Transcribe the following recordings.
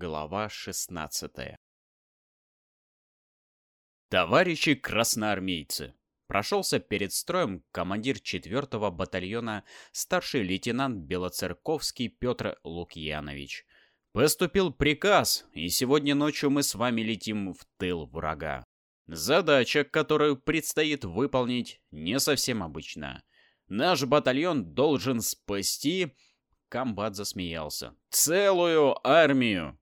Глава 16 Товарищи красноармейцы! Прошелся перед строем командир 4-го батальона старший лейтенант Белоцерковский Петр Лукьянович. Поступил приказ, и сегодня ночью мы с вами летим в тыл врага. Задача, которую предстоит выполнить, не совсем обычная. Наш батальон должен спасти... Комбат засмеялся. «Целую армию!»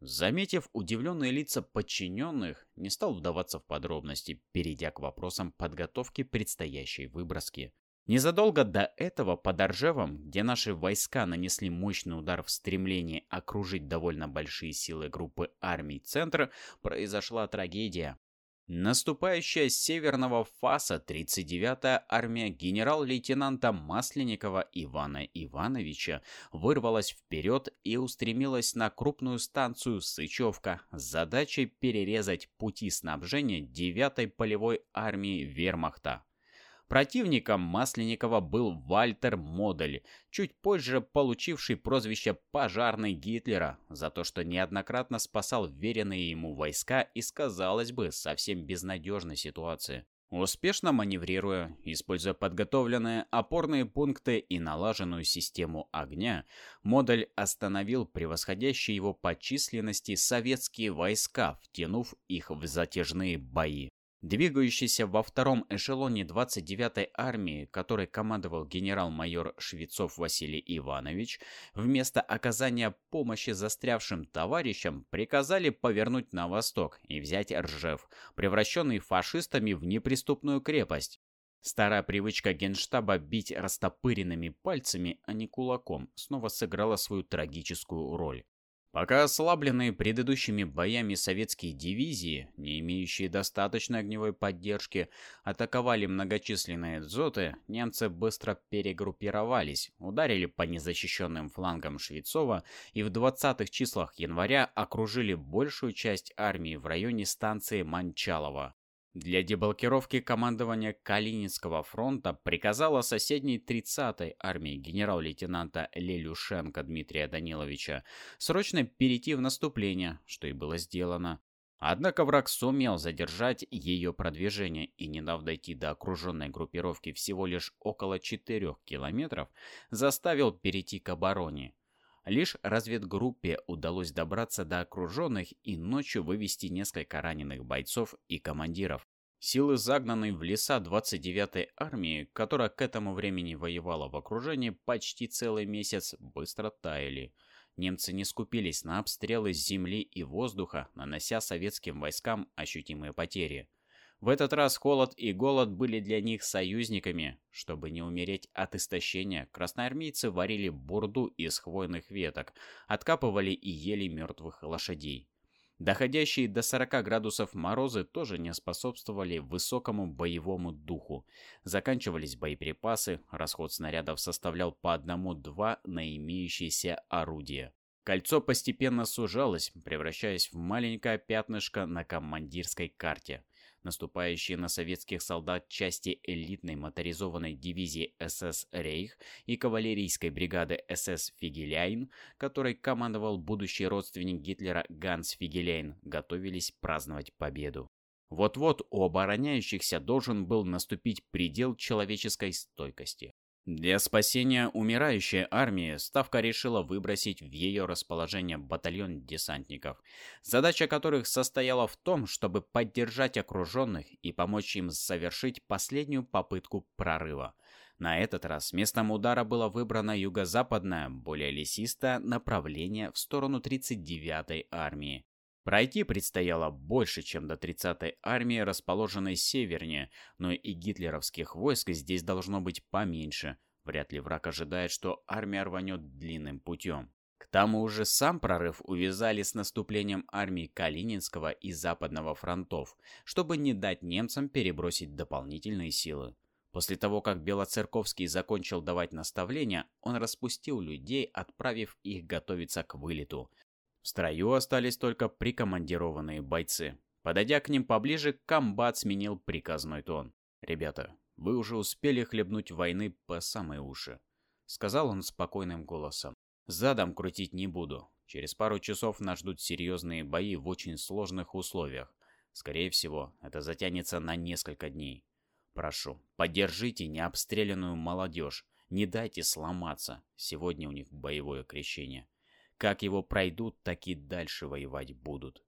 Заметив удивленные лица подчиненных, не стал вдаваться в подробности, перейдя к вопросам подготовки предстоящей выброски. Незадолго до этого под Оржевом, где наши войска нанесли мощный удар в стремлении окружить довольно большие силы группы армий центра, произошла трагедия. Наступающая с северного фаса 39-я армия генерал-лейтенанта Масленникова Ивана Ивановича вырвалась вперед и устремилась на крупную станцию Сычевка с задачей перерезать пути снабжения 9-й полевой армии вермахта. Противником Масленникова был Вальтер Модель, чуть позже получивший прозвище «пожарный Гитлера» за то, что неоднократно спасал веренные ему войска из, казалось бы, совсем безнадежной ситуации. Успешно маневрируя, используя подготовленные опорные пункты и налаженную систему огня, Модель остановил превосходящие его по численности советские войска, втянув их в затяжные бои. Двигающийся во втором эшелоне 29-й армии, которой командовал генерал-майор Швецов Василий Иванович, вместо оказания помощи застрявшим товарищам приказали повернуть на восток и взять Ржев, превращенный фашистами в неприступную крепость. Старая привычка генштаба бить растопыренными пальцами, а не кулаком, снова сыграла свою трагическую роль. Пока ослабленные предыдущими боями советские дивизии, не имеющие достаточной огневой поддержки, атаковали многочисленные дзоты, немцы быстро перегруппировались, ударили по незащищенным флангам Швецова и в 20-х числах января окружили большую часть армии в районе станции Манчалова. Для деблокировки командования Калининского фронта приказала соседней 30-й армии генерал-лейтенанта Лелюшенко Дмитрия Даниловича срочно перейти в наступление, что и было сделано. Однако враг сумел задержать ее продвижение и, не дав дойти до окруженной группировки всего лишь около 4 километров, заставил перейти к обороне. Лишь разведгруппе удалось добраться до окруженных и ночью вывести несколько раненых бойцов и командиров. Силы загнанной в леса 29-й армии, которая к этому времени воевала в окружении почти целый месяц, быстро таяли. Немцы не скупились на обстрелы с земли и воздуха, нанося советским войскам ощутимые потери. В этот раз холод и голод были для них союзниками. Чтобы не умереть от истощения, красноармейцы варили бурду из хвойных веток, откапывали и ели мертвых лошадей. Доходящие до 40 градусов морозы тоже не способствовали высокому боевому духу. Заканчивались боеприпасы, расход снарядов составлял по одному-два на имеющиеся орудия. Кольцо постепенно сужалось, превращаясь в маленькое пятнышко на командирской карте наступающие на советских солдат части элитной моторизованной дивизии СС «Рейх» и кавалерийской бригады СС «Фигеляйн», которой командовал будущий родственник Гитлера Ганс Фигеляйн, готовились праздновать победу. Вот-вот у обороняющихся должен был наступить предел человеческой стойкости. Для спасения умирающей армии Ставка решила выбросить в ее расположение батальон десантников, задача которых состояла в том, чтобы поддержать окруженных и помочь им совершить последнюю попытку прорыва. На этот раз местом удара было выбрано юго-западное, более лесистое направление в сторону 39-й армии. Пройти предстояло больше, чем до 30-й армии, расположенной севернее, но и гитлеровских войск здесь должно быть поменьше. Вряд ли враг ожидает, что армия рванет длинным путем. К тому же сам прорыв увязали с наступлением армии Калининского и Западного фронтов, чтобы не дать немцам перебросить дополнительные силы. После того, как Белоцерковский закончил давать наставления, он распустил людей, отправив их готовиться к вылету. В строю остались только прикомандированные бойцы. Подойдя к ним поближе, комбат сменил приказной тон. «Ребята, вы уже успели хлебнуть войны по самые уши», — сказал он спокойным голосом. «Задом крутить не буду. Через пару часов нас ждут серьезные бои в очень сложных условиях. Скорее всего, это затянется на несколько дней. Прошу, поддержите необстрелянную молодежь. Не дайте сломаться. Сегодня у них боевое крещение. Как его пройдут, так и дальше воевать будут.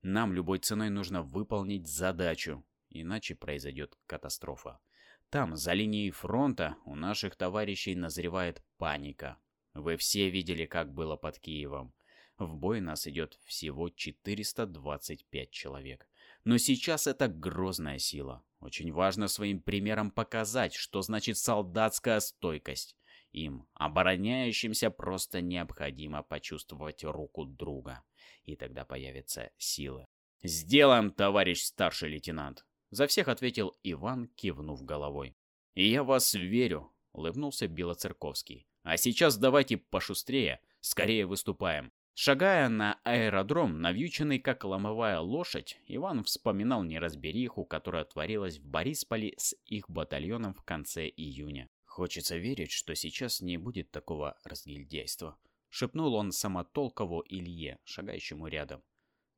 Нам любой ценой нужно выполнить задачу, иначе произойдет катастрофа. Там, за линией фронта, у наших товарищей назревает паника. Вы все видели, как было под Киевом. В бой нас идет всего 425 человек. Но сейчас это грозная сила. Очень важно своим примером показать, что значит солдатская стойкость. Им, обороняющимся, просто необходимо почувствовать руку друга. И тогда появятся силы. «Сделаем, товарищ старший лейтенант!» За всех ответил Иван, кивнув головой. «Я вас верю», — улыбнулся Белоцерковский. «А сейчас давайте пошустрее, скорее выступаем. Шагая на аэродром, навьюченный как ломовая лошадь, Иван вспоминал неразбериху, которая творилась в Борисполе с их батальоном в конце июня. «Хочется верить, что сейчас не будет такого разгильдяйства», — шепнул он Самотолкову Илье, шагающему рядом.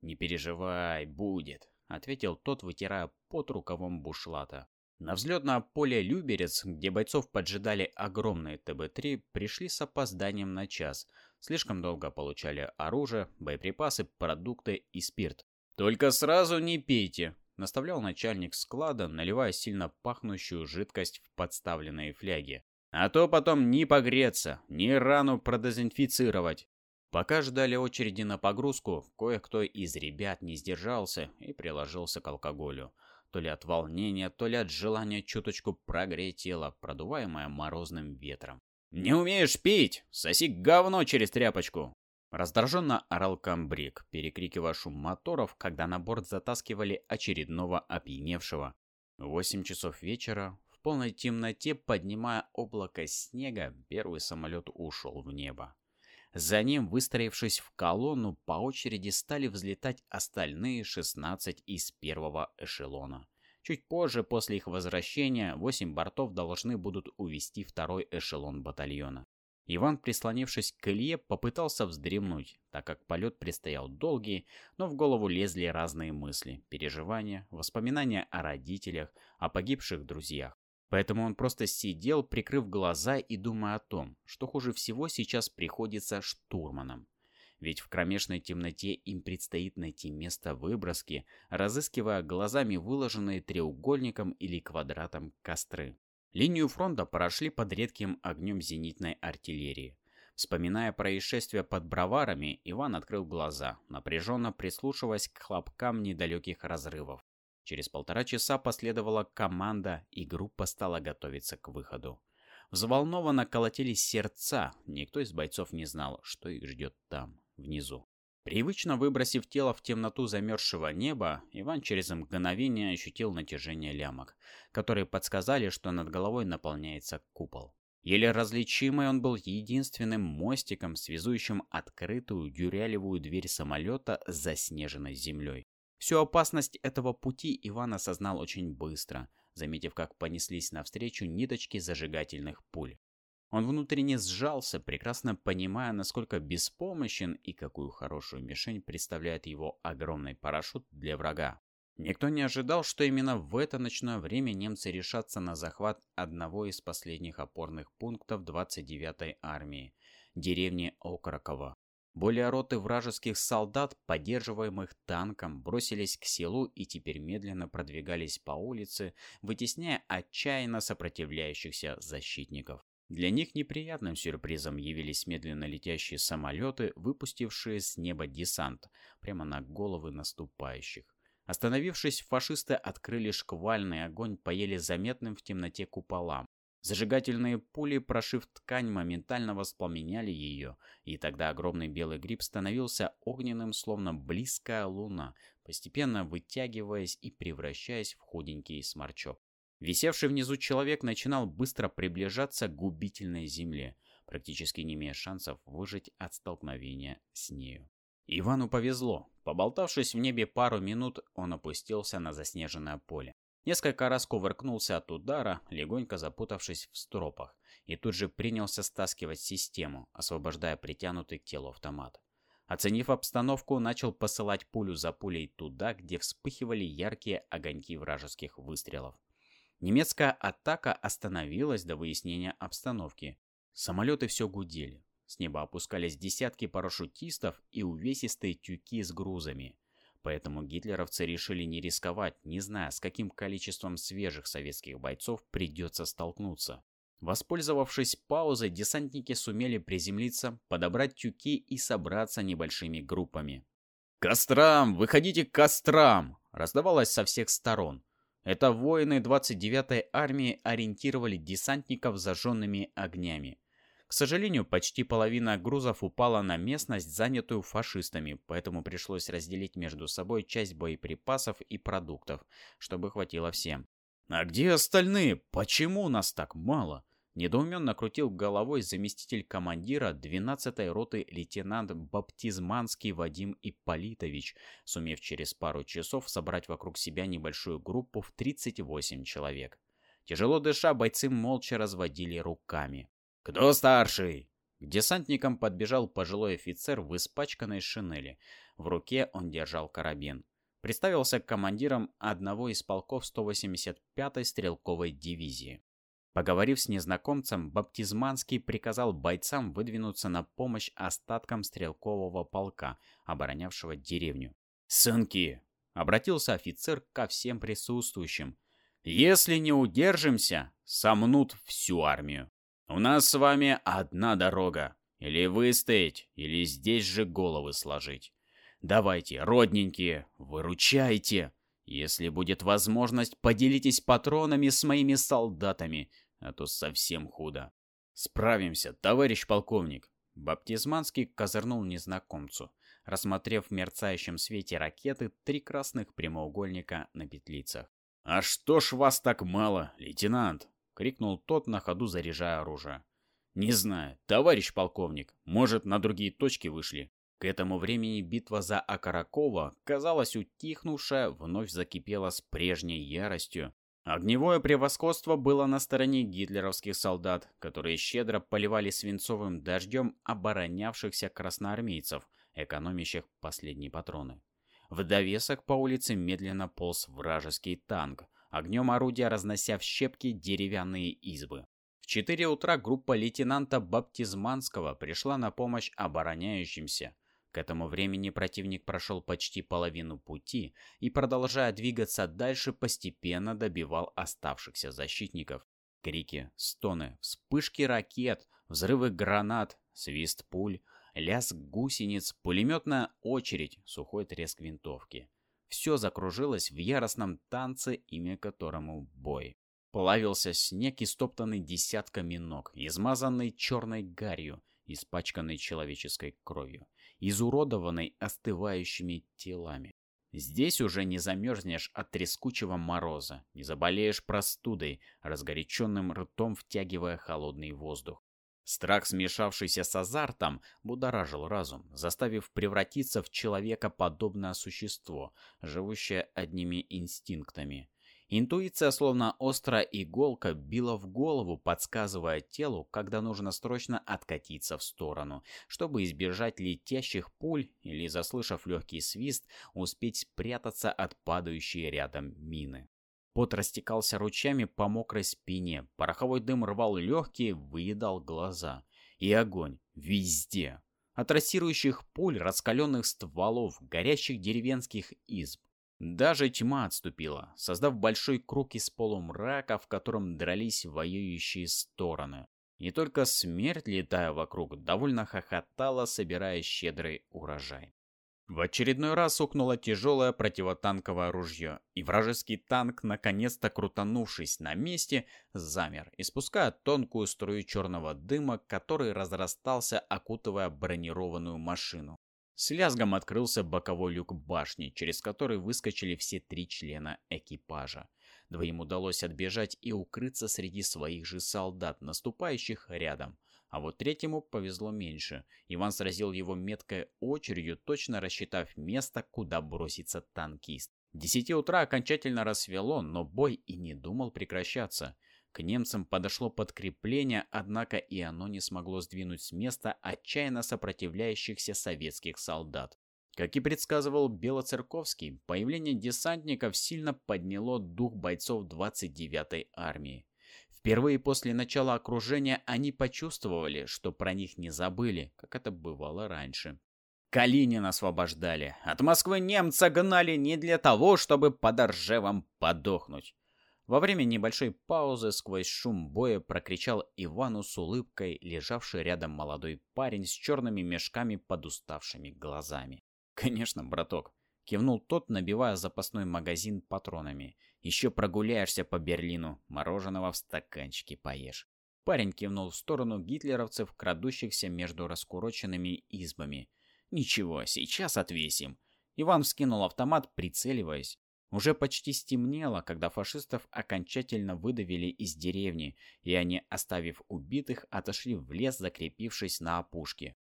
«Не переживай, будет», — ответил тот, вытирая под рукавом бушлата. На взлетное поле Люберец, где бойцов поджидали огромные ТБ-3, пришли с опозданием на час. Слишком долго получали оружие, боеприпасы, продукты и спирт. «Только сразу не пейте!» – наставлял начальник склада, наливая сильно пахнущую жидкость в подставленные фляги. «А то потом не погреться, ни рану продезинфицировать!» Пока ждали очереди на погрузку, кое-кто из ребят не сдержался и приложился к алкоголю – то ли от волнения, то ли от желания чуточку прогреть тело, продуваемое морозным ветром. «Не умеешь пить? Соси говно через тряпочку!» Раздраженно орал комбриг, перекрикивая шум моторов, когда на борт затаскивали очередного опьяневшего. Восемь часов вечера, в полной темноте, поднимая облако снега, первый самолет ушел в небо. За ним, выстроившись в колонну, по очереди стали взлетать остальные 16 из первого эшелона. Чуть позже, после их возвращения, 8 бортов должны будут увести второй эшелон батальона. Иван, прислонившись к Илье, попытался вздремнуть, так как полет предстоял долгий, но в голову лезли разные мысли, переживания, воспоминания о родителях, о погибших друзьях. Поэтому он просто сидел, прикрыв глаза и думая о том, что хуже всего сейчас приходится штурманам. Ведь в кромешной темноте им предстоит найти место выброски, разыскивая глазами выложенные треугольником или квадратом костры. Линию фронта прошли под редким огнем зенитной артиллерии. Вспоминая происшествие под Броварами, Иван открыл глаза, напряженно прислушиваясь к хлопкам недалеких разрывов. Через полтора часа последовала команда, и группа стала готовиться к выходу. Взволнованно колотились сердца, никто из бойцов не знал, что их ждет там, внизу. Привычно выбросив тело в темноту замерзшего неба, Иван через мгновение ощутил натяжение лямок, которые подсказали, что над головой наполняется купол. Еле различимый он был единственным мостиком, связующим открытую дюрялевую дверь самолета с заснеженной землей. Всю опасность этого пути Иван осознал очень быстро, заметив, как понеслись навстречу ниточки зажигательных пуль. Он внутренне сжался, прекрасно понимая, насколько беспомощен и какую хорошую мишень представляет его огромный парашют для врага. Никто не ожидал, что именно в это ночное время немцы решатся на захват одного из последних опорных пунктов 29-й армии – деревни Окроково. Более роты вражеских солдат, поддерживаемых танком, бросились к селу и теперь медленно продвигались по улице, вытесняя отчаянно сопротивляющихся защитников. Для них неприятным сюрпризом явились медленно летящие самолеты, выпустившие с неба десант прямо на головы наступающих. Остановившись, фашисты открыли шквальный огонь по еле заметным в темноте куполам, Зажигательные пули, прошив ткань, моментально воспламеняли ее, и тогда огромный белый гриб становился огненным, словно близкая луна, постепенно вытягиваясь и превращаясь в худенький сморчок. Висевший внизу человек начинал быстро приближаться к губительной земле, практически не имея шансов выжить от столкновения с нею. Ивану повезло. Поболтавшись в небе пару минут, он опустился на заснеженное поле. Несколько раз кувыркнулся от удара, легонько запутавшись в стропах, и тут же принялся стаскивать систему, освобождая притянутый к телу автомат. Оценив обстановку, начал посылать пулю за пулей туда, где вспыхивали яркие огоньки вражеских выстрелов. Немецкая атака остановилась до выяснения обстановки. Самолеты все гудели. С неба опускались десятки парашютистов и увесистые тюки с грузами. Поэтому гитлеровцы решили не рисковать, не зная, с каким количеством свежих советских бойцов придется столкнуться. Воспользовавшись паузой, десантники сумели приземлиться, подобрать тюки и собраться небольшими группами. «Кострам! Выходите к кострам!» раздавалось со всех сторон. Это воины 29-й армии ориентировали десантников зажженными огнями. К сожалению, почти половина грузов упала на местность, занятую фашистами, поэтому пришлось разделить между собой часть боеприпасов и продуктов, чтобы хватило всем. «А где остальные? Почему нас так мало?» Недоуменно крутил головой заместитель командира 12-й роты лейтенант Баптизманский Вадим Ипполитович, сумев через пару часов собрать вокруг себя небольшую группу в 38 человек. Тяжело дыша, бойцы молча разводили руками. «Кто старший?» К десантникам подбежал пожилой офицер в испачканной шинели. В руке он держал карабин. Представился командиром одного из полков 185-й стрелковой дивизии. Поговорив с незнакомцем, Баптизманский приказал бойцам выдвинуться на помощь остаткам стрелкового полка, оборонявшего деревню. «Сынки!» — обратился офицер ко всем присутствующим. «Если не удержимся, сомнут всю армию. У нас с вами одна дорога. Или выстоять, или здесь же головы сложить. Давайте, родненькие, выручайте. Если будет возможность, поделитесь патронами с моими солдатами, а то совсем худо. Справимся, товарищ полковник. Баптизманский козырнул незнакомцу, рассмотрев в мерцающем свете ракеты три красных прямоугольника на петлицах. «А что ж вас так мало, лейтенант?» — крикнул тот на ходу, заряжая оружие. «Не знаю, товарищ полковник, может, на другие точки вышли?» К этому времени битва за Акаракова, казалось утихнувшая, вновь закипела с прежней яростью. Огневое превосходство было на стороне гитлеровских солдат, которые щедро поливали свинцовым дождем оборонявшихся красноармейцев, экономящих последние патроны. В довесок по улице медленно полз вражеский танк, огнем орудия разнося в щепки деревянные избы. В 4 утра группа лейтенанта Баптизманского пришла на помощь обороняющимся. К этому времени противник прошел почти половину пути и, продолжая двигаться дальше, постепенно добивал оставшихся защитников. Крики, стоны, вспышки ракет, взрывы гранат, свист пуль, лязг гусениц, пулеметная очередь, сухой треск винтовки. Все закружилось в яростном танце, имя которому бой. Плавился снег, истоптанный десятками ног, измазанный черной гарью, испачканный человеческой кровью, изуродованный остывающими телами. Здесь уже не замерзнешь от трескучего мороза, не заболеешь простудой, разгоряченным ртом втягивая холодный воздух. Страх, смешавшийся с азартом, будоражил разум, заставив превратиться в человекоподобное существо, живущее одними инстинктами. Интуиция, словно острая иголка, била в голову, подсказывая телу, когда нужно срочно откатиться в сторону, чтобы избежать летящих пуль или, заслышав легкий свист, успеть спрятаться от падающей рядом мины. Пот растекался ручьями по мокрой спине, пороховой дым рвал легкие, выедал глаза. И огонь везде. От трассирующих пуль, раскаленных стволов, горящих деревенских изб. Даже тьма отступила, создав большой круг из полумрака, в котором дрались воюющие стороны. И только смерть, летая вокруг, довольно хохотала, собирая щедрый урожай. В очередной раз укнуло тяжелое противотанковое ружье, и вражеский танк, наконец-то крутанувшись на месте, замер, испуская тонкую струю черного дыма, который разрастался, окутывая бронированную машину. С лязгом открылся боковой люк башни, через который выскочили все три члена экипажа. Двоим удалось отбежать и укрыться среди своих же солдат, наступающих рядом. А вот третьему повезло меньше. Иван сразил его меткой очередью, точно рассчитав место, куда бросится танкист. Десяти утра окончательно рассвело, но бой и не думал прекращаться. К немцам подошло подкрепление, однако и оно не смогло сдвинуть с места отчаянно сопротивляющихся советских солдат. Как и предсказывал Белоцерковский, появление десантников сильно подняло дух бойцов 29-й армии. Впервые после начала окружения они почувствовали, что про них не забыли, как это бывало раньше. Калинин освобождали. От Москвы немца гнали не для того, чтобы под Ржевом подохнуть. Во время небольшой паузы сквозь шум боя прокричал Ивану с улыбкой, лежавший рядом молодой парень с черными мешками под уставшими глазами. «Конечно, браток», — кивнул тот, набивая запасной магазин патронами. «Еще прогуляешься по Берлину, мороженого в стаканчике поешь». Парень кивнул в сторону гитлеровцев, крадущихся между раскуроченными избами. «Ничего, сейчас отвесим». Иван вскинул автомат, прицеливаясь. Уже почти стемнело, когда фашистов окончательно выдавили из деревни, и они, оставив убитых, отошли в лес, закрепившись на опушке.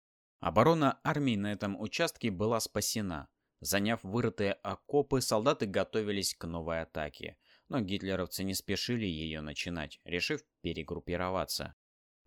Оборона армии на этом участке была спасена. Заняв вырытые окопы, солдаты готовились к новой атаке, но гитлеровцы не спешили ее начинать, решив перегруппироваться.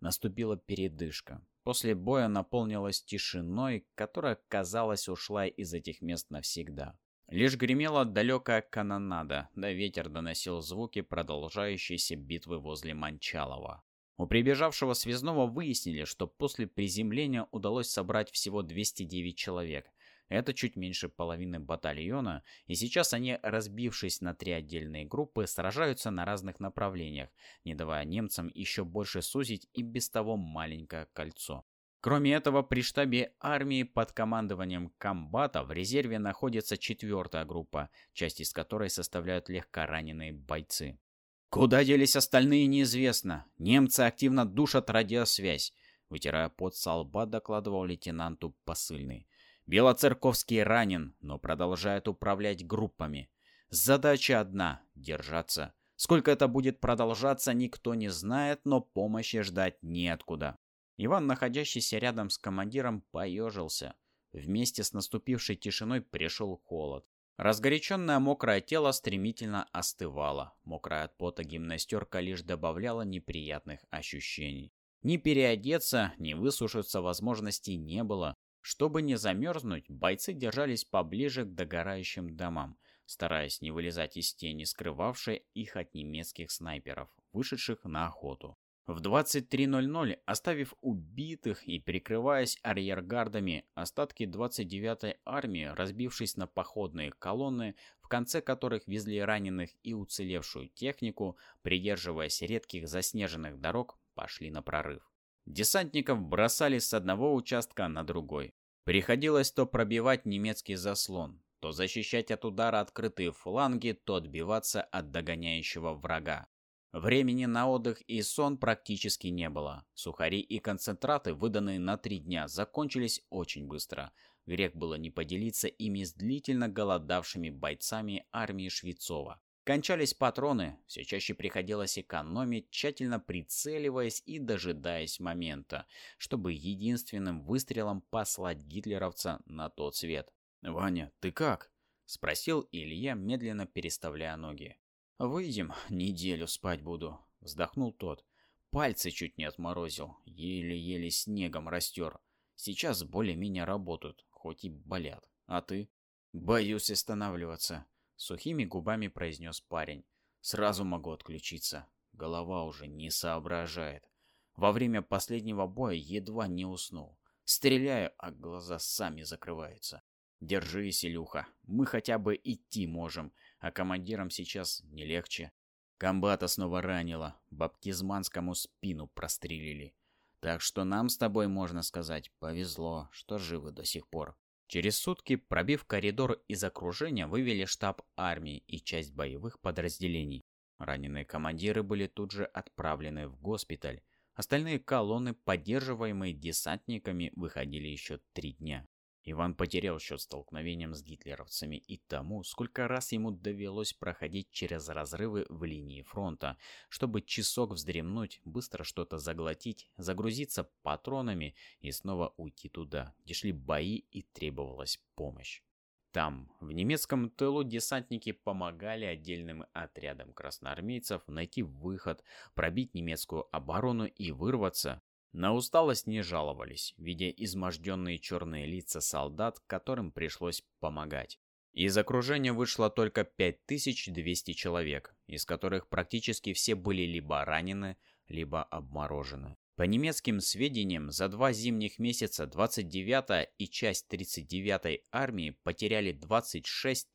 Наступила передышка. После боя наполнилась тишиной, которая, казалось, ушла из этих мест навсегда. Лишь гремела далекая канонада, да ветер доносил звуки продолжающейся битвы возле Манчалова. У прибежавшего связного выяснили, что после приземления удалось собрать всего 209 человек. Это чуть меньше половины батальона, и сейчас они, разбившись на три отдельные группы, сражаются на разных направлениях, не давая немцам еще больше сузить и без того маленькое кольцо. Кроме этого, при штабе армии под командованием комбата в резерве находится четвертая группа, часть из которой составляют легкораненые бойцы. Куда делись остальные, неизвестно. Немцы активно душат радиосвязь. Вытирая пот со лба, докладывал лейтенанту посыльный. Белоцерковский ранен, но продолжает управлять группами. Задача одна — держаться. Сколько это будет продолжаться, никто не знает, но помощи ждать неоткуда. Иван, находящийся рядом с командиром, поежился. Вместе с наступившей тишиной пришел холод. Разгоряченное мокрое тело стремительно остывало. Мокрая от пота гимнастерка лишь добавляла неприятных ощущений. Ни переодеться, ни высушиться возможностей не было. Чтобы не замерзнуть, бойцы держались поближе к догорающим домам, стараясь не вылезать из тени, скрывавшей их от немецких снайперов, вышедших на охоту. В 23.00, оставив убитых и прикрываясь арьергардами, остатки 29-й армии, разбившись на походные колонны, в конце которых везли раненых и уцелевшую технику, придерживаясь редких заснеженных дорог, пошли на прорыв. Десантников бросали с одного участка на другой. Приходилось то пробивать немецкий заслон, то защищать от удара открытые фланги, то отбиваться от догоняющего врага. Времени на отдых и сон практически не было. Сухари и концентраты, выданные на три дня, закончились очень быстро. Грех было не поделиться ими с длительно голодавшими бойцами армии Швецова. Кончались патроны, все чаще приходилось экономить, тщательно прицеливаясь и дожидаясь момента, чтобы единственным выстрелом послать гитлеровца на тот свет. «Ваня, ты как?» – спросил Илья, медленно переставляя ноги. «Выйдем, неделю спать буду», — вздохнул тот. Пальцы чуть не отморозил, еле-еле снегом растер. Сейчас более-менее работают, хоть и болят. А ты? Боюсь останавливаться, сухими губами произнес парень. Сразу могу отключиться. Голова уже не соображает. Во время последнего боя едва не уснул. Стреляю, а глаза сами закрываются. Держись, Илюха, мы хотя бы идти можем а командирам сейчас не легче. Комбата снова ранило, баптизманскому спину прострелили. Так что нам с тобой, можно сказать, повезло, что живы до сих пор. Через сутки, пробив коридор из окружения, вывели штаб армии и часть боевых подразделений. Раненые командиры были тут же отправлены в госпиталь. Остальные колонны, поддерживаемые десантниками, выходили еще три дня. Иван потерял счет столкновениям с гитлеровцами и тому, сколько раз ему довелось проходить через разрывы в линии фронта, чтобы часок вздремнуть, быстро что-то заглотить, загрузиться патронами и снова уйти туда, где шли бои и требовалась помощь. Там, в немецком тылу, десантники помогали отдельным отрядам красноармейцев найти выход, пробить немецкую оборону и вырваться. На усталость не жаловались, видя изможденные черные лица солдат, которым пришлось помогать. Из окружения вышло только 5200 человек, из которых практически все были либо ранены, либо обморожены. По немецким сведениям, за два зимних месяца 29-я и часть 39-й армии потеряли 26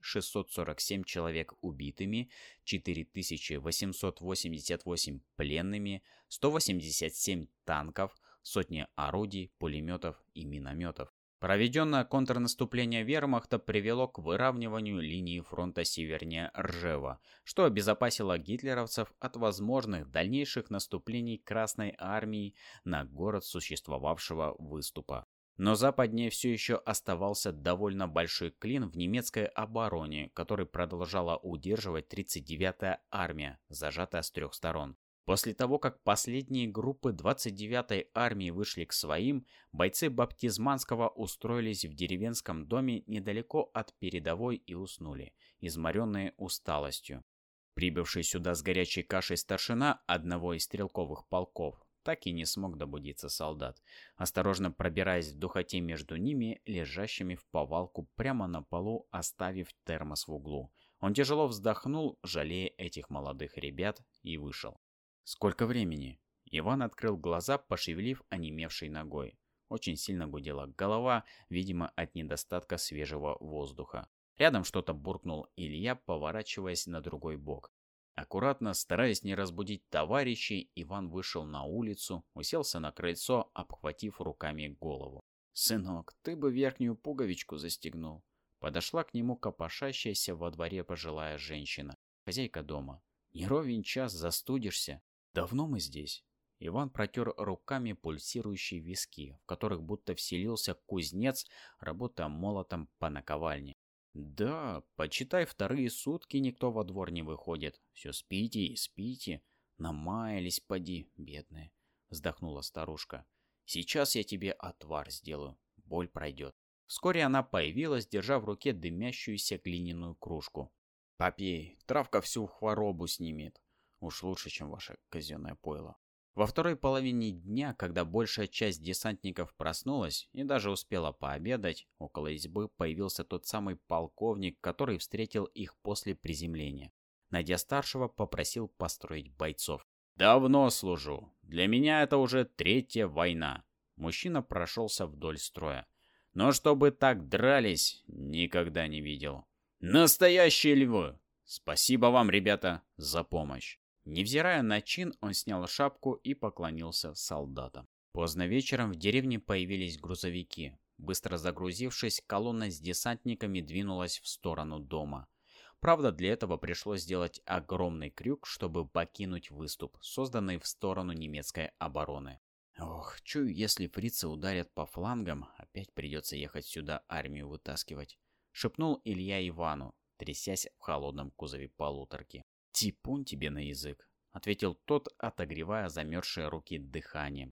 647 человек убитыми, 4888 пленными, 187 танков, сотни орудий, пулеметов и минометов. Проведенное контрнаступление вермахта привело к выравниванию линии фронта севернее Ржева, что обезопасило гитлеровцев от возможных дальнейших наступлений Красной Армии на город существовавшего выступа. Но западнее все еще оставался довольно большой клин в немецкой обороне, который продолжала удерживать 39-я армия, зажатая с трех сторон. После того, как последние группы 29-й армии вышли к своим, бойцы Баптизманского устроились в деревенском доме недалеко от передовой и уснули, изморенные усталостью. Прибывший сюда с горячей кашей старшина одного из стрелковых полков так и не смог добудиться солдат, осторожно пробираясь в духоте между ними, лежащими в повалку прямо на полу, оставив термос в углу. Он тяжело вздохнул, жалея этих молодых ребят, и вышел. «Сколько времени?» Иван открыл глаза, пошевелив онемевшей ногой. Очень сильно гудела голова, видимо, от недостатка свежего воздуха. Рядом что-то буркнул Илья, поворачиваясь на другой бок. Аккуратно, стараясь не разбудить товарищей, Иван вышел на улицу, уселся на крыльцо, обхватив руками голову. «Сынок, ты бы верхнюю пуговичку застегнул». Подошла к нему копошащаяся во дворе пожилая женщина, хозяйка дома. «Не ровен час застудишься». «Давно мы здесь?» Иван протер руками пульсирующие виски, в которых будто вселился кузнец, работая молотом по наковальне. «Да, почитай, вторые сутки никто во двор не выходит. Все спите и спите. Намаялись, поди, бедные», — вздохнула старушка. «Сейчас я тебе отвар сделаю. Боль пройдет». Вскоре она появилась, держа в руке дымящуюся глиняную кружку. «Попей, травка всю хворобу снимет. Уж лучше, чем ваше казенное пойло. Во второй половине дня, когда большая часть десантников проснулась и даже успела пообедать, около избы появился тот самый полковник, который встретил их после приземления. Найдя старшего, попросил построить бойцов. «Давно служу. Для меня это уже третья война». Мужчина прошелся вдоль строя. «Но чтобы так дрались, никогда не видел. Настоящие львы! Спасибо вам, ребята, за помощь!» Невзирая на чин, он снял шапку и поклонился солдатам. Поздно вечером в деревне появились грузовики. Быстро загрузившись, колонна с десантниками двинулась в сторону дома. Правда, для этого пришлось сделать огромный крюк, чтобы покинуть выступ, созданный в сторону немецкой обороны. Ох, чую, если фрицы ударят по флангам, опять придется ехать сюда армию вытаскивать. Шепнул Илья Ивану, трясясь в холодном кузове полуторки. «Типун тебе на язык», — ответил тот, отогревая замерзшие руки дыханием.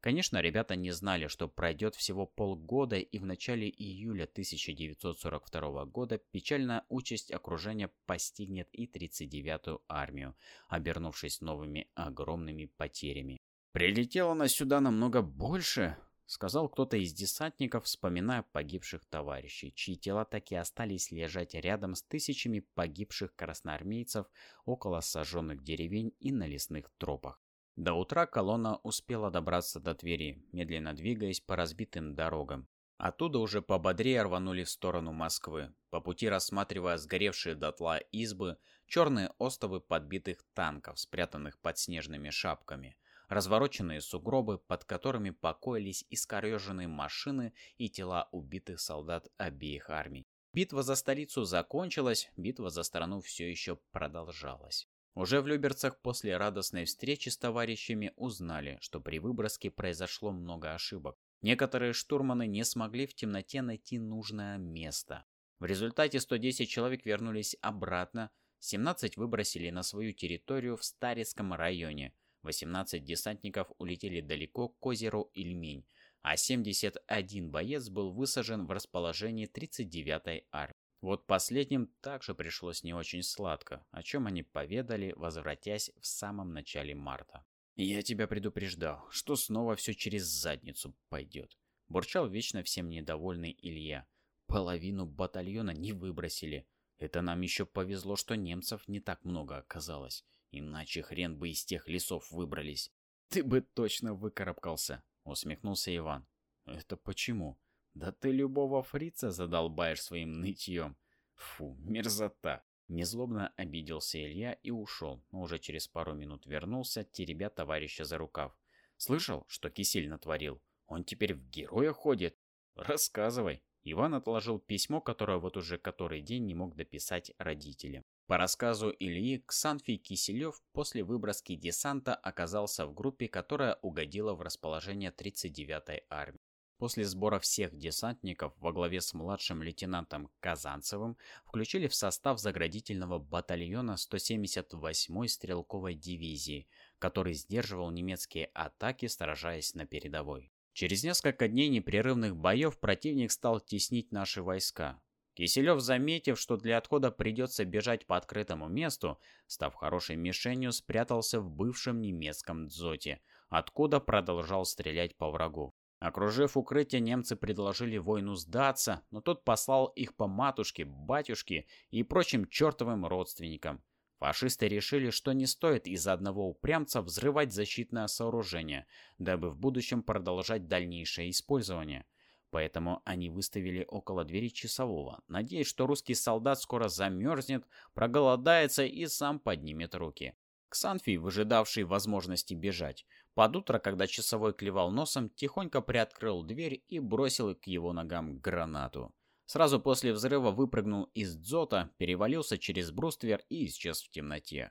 Конечно, ребята не знали, что пройдет всего полгода, и в начале июля 1942 года печальная участь окружения постигнет и 39-ю армию, обернувшись новыми огромными потерями. «Прилетело нас сюда намного больше», сказал кто-то из десантников, вспоминая погибших товарищей, чьи тела так и остались лежать рядом с тысячами погибших красноармейцев около сожженных деревень и на лесных тропах. До утра колонна успела добраться до Твери, медленно двигаясь по разбитым дорогам. Оттуда уже пободрее рванули в сторону Москвы, по пути рассматривая сгоревшие дотла избы, черные остовы подбитых танков, спрятанных под снежными шапками – развороченные сугробы, под которыми покоились искореженные машины и тела убитых солдат обеих армий. Битва за столицу закончилась, битва за страну все еще продолжалась. Уже в Люберцах после радостной встречи с товарищами узнали, что при выброске произошло много ошибок. Некоторые штурманы не смогли в темноте найти нужное место. В результате 110 человек вернулись обратно, 17 выбросили на свою территорию в Старицком районе, 18 десантников улетели далеко к озеру Ильмень, а 71 боец был высажен в расположении 39-й армии. Вот последним также пришлось не очень сладко, о чем они поведали, возвратясь в самом начале марта. «Я тебя предупреждал, что снова все через задницу пойдет», – бурчал вечно всем недовольный Илья. «Половину батальона не выбросили. Это нам еще повезло, что немцев не так много оказалось, иначе хрен бы из тех лесов выбрались». «Ты бы точно выкарабкался», – усмехнулся Иван. «Это почему?» Да ты любого фрица задолбаешь своим нытьем. Фу, мерзота. Незлобно обиделся Илья и ушел, но уже через пару минут вернулся, теребя товарища за рукав. Слышал, что Кисель натворил? Он теперь в героя ходит? Рассказывай. Иван отложил письмо, которое вот уже который день не мог дописать родителям. По рассказу Ильи, Ксанфий Киселев после выброски десанта оказался в группе, которая угодила в расположение 39-й армии. После сбора всех десантников во главе с младшим лейтенантом Казанцевым включили в состав заградительного батальона 178-й стрелковой дивизии, который сдерживал немецкие атаки, сражаясь на передовой. Через несколько дней непрерывных боев противник стал теснить наши войска. Киселев, заметив, что для отхода придется бежать по открытому месту, став хорошей мишенью, спрятался в бывшем немецком дзоте, откуда продолжал стрелять по врагу. Окружив укрытие, немцы предложили воину сдаться, но тот послал их по матушке, батюшке и прочим чертовым родственникам. Фашисты решили, что не стоит из-за одного упрямца взрывать защитное сооружение, дабы в будущем продолжать дальнейшее использование. Поэтому они выставили около двери часового, надеясь, что русский солдат скоро замерзнет, проголодается и сам поднимет руки. Ксанфий, выжидавший возможности бежать, под утро, когда часовой клевал носом, тихонько приоткрыл дверь и бросил к его ногам гранату. Сразу после взрыва выпрыгнул из дзота, перевалился через бруствер и исчез в темноте.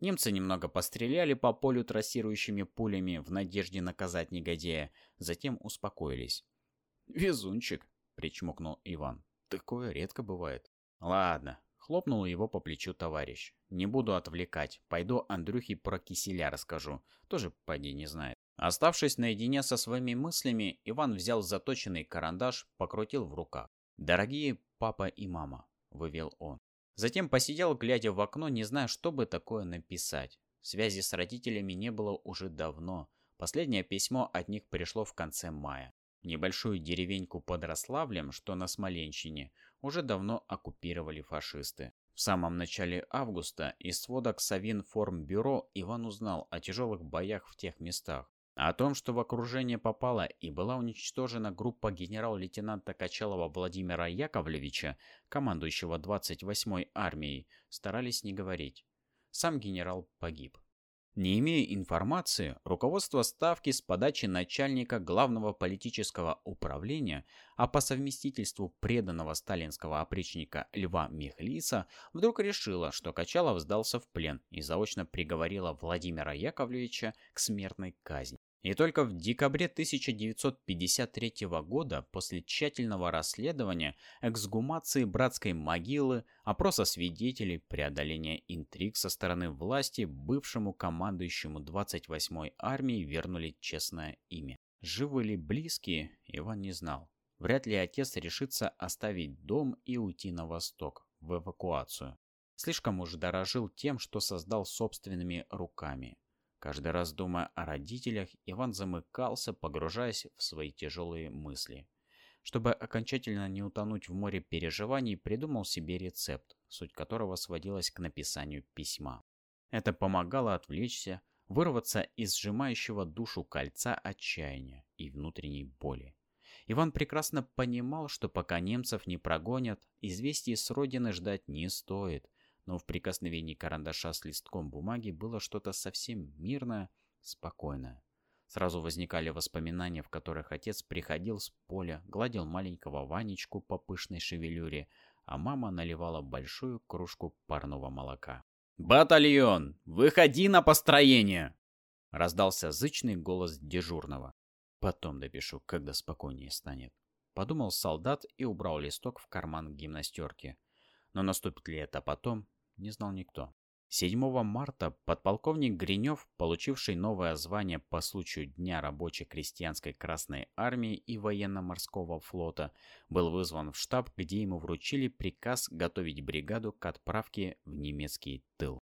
Немцы немного постреляли по полю трассирующими пулями в надежде наказать негодяя, затем успокоились. «Везунчик», — причмокнул Иван. «Такое редко бывает». «Ладно, Хлопнул его по плечу товарищ. «Не буду отвлекать. Пойду Андрюхе про киселя расскажу. Тоже, поди, не знает». Оставшись наедине со своими мыслями, Иван взял заточенный карандаш, покрутил в руках. «Дорогие папа и мама», — вывел он. Затем посидел, глядя в окно, не зная, что бы такое написать. Связи с родителями не было уже давно. Последнее письмо от них пришло в конце мая. Небольшую деревеньку под Рославлем, что на Смоленщине, уже давно оккупировали фашисты. В самом начале августа из сводок Савинформбюро Иван узнал о тяжелых боях в тех местах. О том, что в окружение попала и была уничтожена группа генерал-лейтенанта Качалова Владимира Яковлевича, командующего 28-й армией, старались не говорить. Сам генерал погиб. Не имея информации, руководство Ставки с подачи начальника главного политического управления, а по совместительству преданного сталинского опричника Льва Михлиса, вдруг решило, что Качалов сдался в плен и заочно приговорило Владимира Яковлевича к смертной казни. И только в декабре 1953 года, после тщательного расследования, эксгумации братской могилы, опроса свидетелей, преодоления интриг со стороны власти, бывшему командующему 28-й армией вернули честное имя. Живы ли близкие, Иван не знал. Вряд ли отец решится оставить дом и уйти на восток, в эвакуацию. Слишком уж дорожил тем, что создал собственными руками. Каждый раз думая о родителях, Иван замыкался, погружаясь в свои тяжелые мысли. Чтобы окончательно не утонуть в море переживаний, придумал себе рецепт, суть которого сводилась к написанию письма. Это помогало отвлечься, вырваться из сжимающего душу кольца отчаяния и внутренней боли. Иван прекрасно понимал, что пока немцев не прогонят, известий с родины ждать не стоит, но в прикосновении карандаша с листком бумаги было что-то совсем мирное, спокойное. Сразу возникали воспоминания, в которых отец приходил с поля, гладил маленького Ванечку по пышной шевелюре, а мама наливала большую кружку парного молока. «Батальон! Выходи на построение!» Раздался зычный голос дежурного. «Потом допишу, когда спокойнее станет». Подумал солдат и убрал листок в карман гимнастерки. Но наступит ли это потом, не знал никто. 7 марта подполковник Гринев, получивший новое звание по случаю Дня рабоче-крестьянской Красной Армии и военно-морского флота, был вызван в штаб, где ему вручили приказ готовить бригаду к отправке в немецкий тыл.